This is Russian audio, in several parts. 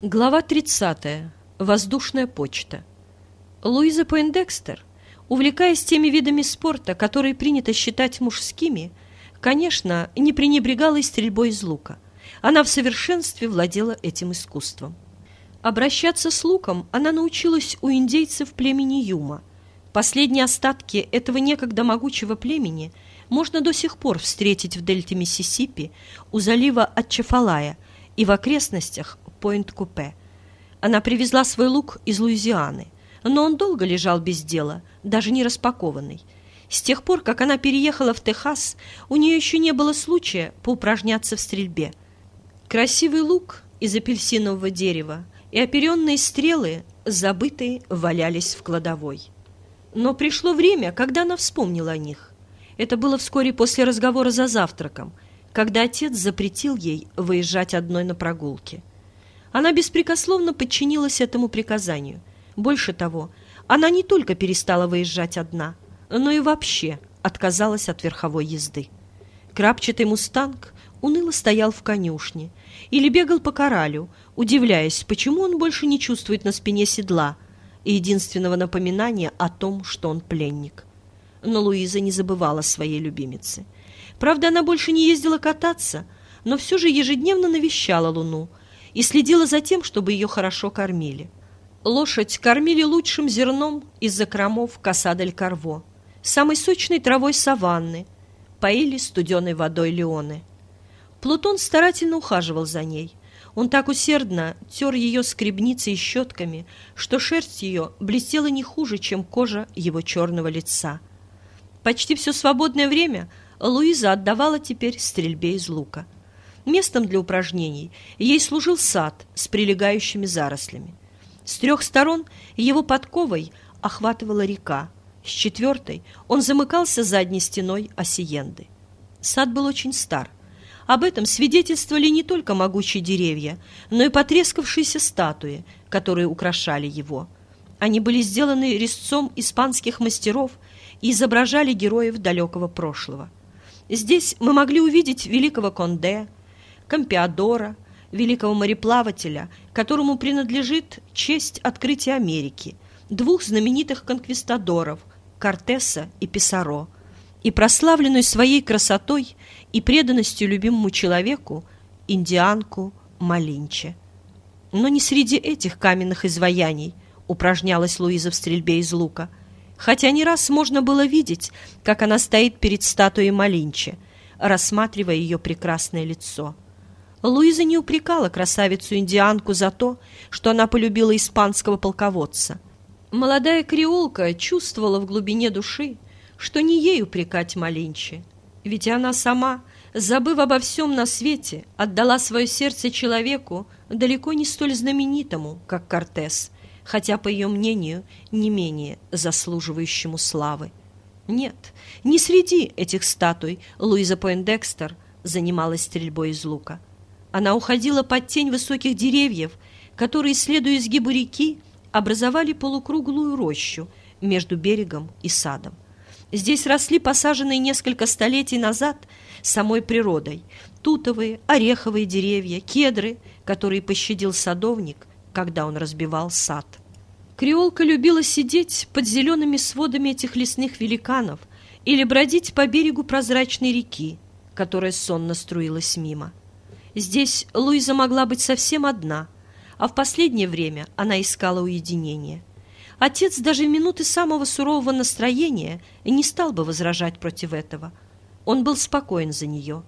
Глава 30. Воздушная почта. Луиза Пойндекстер, увлекаясь теми видами спорта, которые принято считать мужскими, конечно, не пренебрегала и стрельбой из лука. Она в совершенстве владела этим искусством. Обращаться с луком она научилась у индейцев племени Юма. Последние остатки этого некогда могучего племени можно до сих пор встретить в дельте Миссисипи у залива Атчефалая и в окрестностях Пойнт-Купе. Она привезла свой лук из Луизианы, но он долго лежал без дела, даже не распакованный. С тех пор, как она переехала в Техас, у нее еще не было случая поупражняться в стрельбе. Красивый лук из апельсинового дерева и оперенные стрелы, забытые, валялись в кладовой. Но пришло время, когда она вспомнила о них. Это было вскоре после разговора за завтраком, когда отец запретил ей выезжать одной на прогулке. Она беспрекословно подчинилась этому приказанию. Больше того, она не только перестала выезжать одна, но и вообще отказалась от верховой езды. Крапчатый мустанг уныло стоял в конюшне или бегал по коралю, удивляясь, почему он больше не чувствует на спине седла и единственного напоминания о том, что он пленник. Но Луиза не забывала своей любимицы. Правда, она больше не ездила кататься, но все же ежедневно навещала Луну, и следила за тем, чтобы ее хорошо кормили. Лошадь кормили лучшим зерном из закромов Касадель-Карво, самой сочной травой саванны, поили студеной водой Леоны. Плутон старательно ухаживал за ней. Он так усердно тер ее скребницей и щетками, что шерсть ее блестела не хуже, чем кожа его черного лица. Почти все свободное время Луиза отдавала теперь стрельбе из лука – Местом для упражнений ей служил сад с прилегающими зарослями. С трех сторон его подковой охватывала река, с четвертой он замыкался задней стеной осиенды. Сад был очень стар. Об этом свидетельствовали не только могучие деревья, но и потрескавшиеся статуи, которые украшали его. Они были сделаны резцом испанских мастеров и изображали героев далекого прошлого. Здесь мы могли увидеть великого Конде, Кампиадора, великого мореплавателя, которому принадлежит честь открытия Америки, двух знаменитых конквистадоров – Кортеса и Писаро, и прославленную своей красотой и преданностью любимому человеку – индианку Малинче. Но не среди этих каменных изваяний упражнялась Луиза в стрельбе из лука, хотя не раз можно было видеть, как она стоит перед статуей Малинче, рассматривая ее прекрасное лицо – Луиза не упрекала красавицу-индианку за то, что она полюбила испанского полководца. Молодая креолка чувствовала в глубине души, что не ей упрекать Маленчи, ведь она сама, забыв обо всем на свете, отдала свое сердце человеку, далеко не столь знаменитому, как Кортес, хотя, по ее мнению, не менее заслуживающему славы. Нет, не среди этих статуй Луиза Пойндекстер занималась стрельбой из лука. Она уходила под тень высоких деревьев, которые, следуя изгибу реки, образовали полукруглую рощу между берегом и садом. Здесь росли посаженные несколько столетий назад самой природой тутовые, ореховые деревья, кедры, которые пощадил садовник, когда он разбивал сад. Креолка любила сидеть под зелеными сводами этих лесных великанов или бродить по берегу прозрачной реки, которая сонно струилась мимо. Здесь Луиза могла быть совсем одна, а в последнее время она искала уединения. Отец даже в минуты самого сурового настроения не стал бы возражать против этого. Он был спокоен за нее.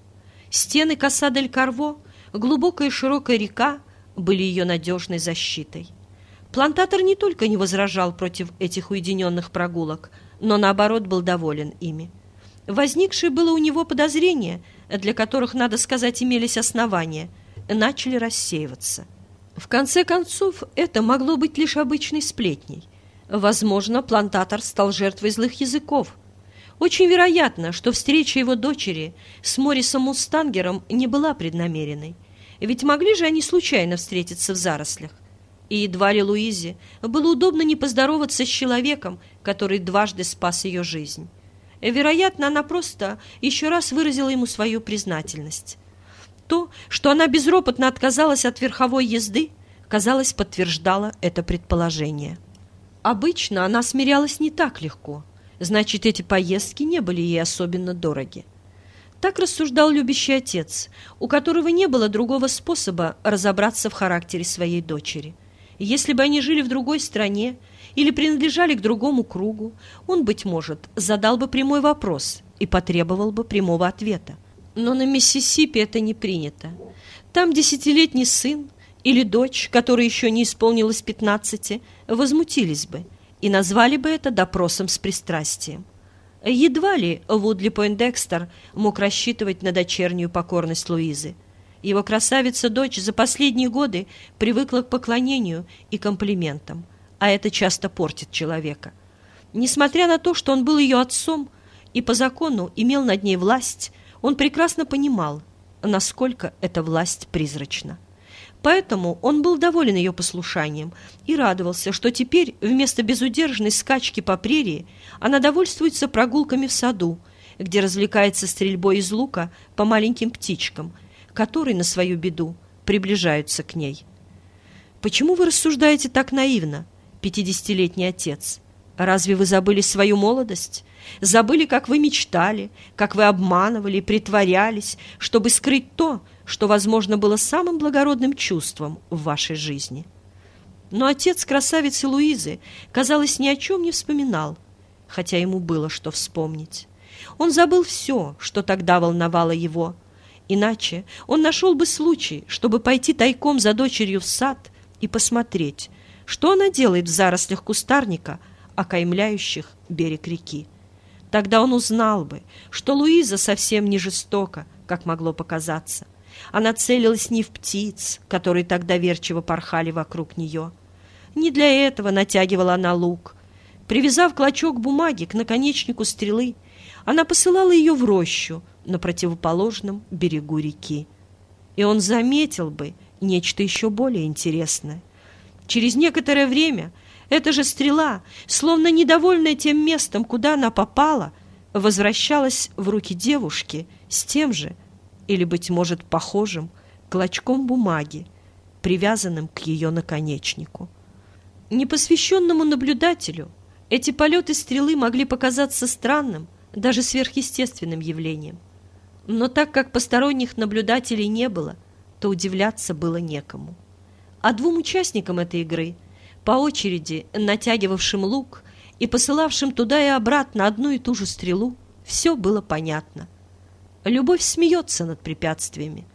Стены Касадель-Карво, глубокая и широкая река были ее надежной защитой. Плантатор не только не возражал против этих уединенных прогулок, но, наоборот, был доволен ими. Возникшее было у него подозрение, для которых, надо сказать, имелись основания, начали рассеиваться. В конце концов, это могло быть лишь обычной сплетней. Возможно, плантатор стал жертвой злых языков. Очень вероятно, что встреча его дочери с Морисом Мустангером не была преднамеренной. Ведь могли же они случайно встретиться в зарослях. И едва ли Луизе было удобно не поздороваться с человеком, который дважды спас ее жизнь. Вероятно, она просто еще раз выразила ему свою признательность. То, что она безропотно отказалась от верховой езды, казалось, подтверждала это предположение. Обычно она смирялась не так легко, значит, эти поездки не были ей особенно дороги. Так рассуждал любящий отец, у которого не было другого способа разобраться в характере своей дочери. Если бы они жили в другой стране или принадлежали к другому кругу, он, быть может, задал бы прямой вопрос и потребовал бы прямого ответа. Но на Миссисипи это не принято. Там десятилетний сын или дочь, которой еще не исполнилось пятнадцати, возмутились бы и назвали бы это допросом с пристрастием. Едва ли Вудли Пойндекстер мог рассчитывать на дочернюю покорность Луизы. Его красавица-дочь за последние годы привыкла к поклонению и комплиментам, а это часто портит человека. Несмотря на то, что он был ее отцом и по закону имел над ней власть, он прекрасно понимал, насколько эта власть призрачна. Поэтому он был доволен ее послушанием и радовался, что теперь вместо безудержной скачки по прерии она довольствуется прогулками в саду, где развлекается стрельбой из лука по маленьким птичкам, которые на свою беду приближаются к ней. «Почему вы рассуждаете так наивно, пятидесятилетний отец? Разве вы забыли свою молодость? Забыли, как вы мечтали, как вы обманывали, притворялись, чтобы скрыть то, что, возможно, было самым благородным чувством в вашей жизни. Но отец красавицы Луизы, казалось, ни о чем не вспоминал, хотя ему было что вспомнить. Он забыл все, что тогда волновало его. Иначе он нашел бы случай, чтобы пойти тайком за дочерью в сад и посмотреть, что она делает в зарослях кустарника, окаймляющих берег реки. Тогда он узнал бы, что Луиза совсем не жестока, как могло показаться. Она целилась не в птиц, которые так доверчиво порхали вокруг нее. Не для этого натягивала она лук. Привязав клочок бумаги к наконечнику стрелы, она посылала ее в рощу на противоположном берегу реки. И он заметил бы нечто еще более интересное. Через некоторое время эта же стрела, словно недовольная тем местом, куда она попала, возвращалась в руки девушки с тем же или, быть может, похожим клочком бумаги, привязанным к ее наконечнику. Непосвященному наблюдателю эти полеты стрелы могли показаться странным, даже сверхъестественным явлением. Но так как посторонних наблюдателей не было, то удивляться было некому. А двум участникам этой игры, по очереди натягивавшим лук и посылавшим туда и обратно одну и ту же стрелу, все было понятно – Любовь смеется над препятствиями.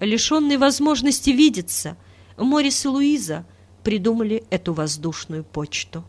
Лишенные возможности видеться, Морис и Луиза придумали эту воздушную почту.